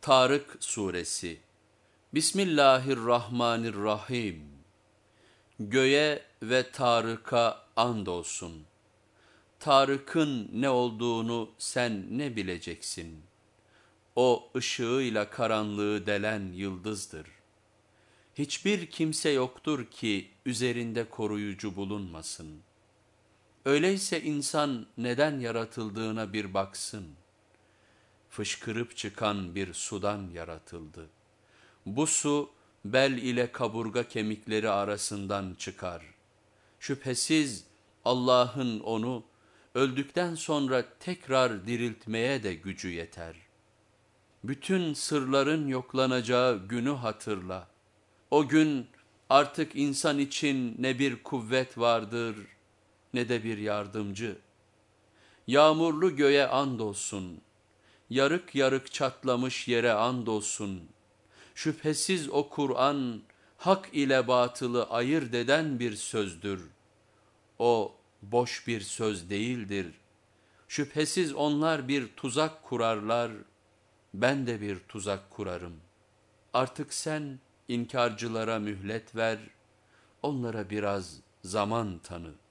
Tarık Suresi Bismillahirrahmanirrahim Göğe ve Tarık'a andolsun. Tarık'ın ne olduğunu sen ne bileceksin? O ışığıyla karanlığı delen yıldızdır. Hiçbir kimse yoktur ki üzerinde koruyucu bulunmasın. Öyleyse insan neden yaratıldığına bir baksın. Fışkırıp çıkan bir sudan yaratıldı. Bu su bel ile kaburga kemikleri arasından çıkar. Şüphesiz Allah'ın onu öldükten sonra tekrar diriltmeye de gücü yeter. Bütün sırların yoklanacağı günü hatırla. O gün artık insan için ne bir kuvvet vardır ne de bir yardımcı. Yağmurlu göğe andolsun, yarık yarık çatlamış yere andolsun. Şüphesiz o Kur'an hak ile batılı ayırt eden bir sözdür. O boş bir söz değildir. Şüphesiz onlar bir tuzak kurarlar, ben de bir tuzak kurarım. Artık sen inkarcılara mühlet ver, onlara biraz zaman tanı.''